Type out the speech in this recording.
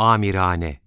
amirane.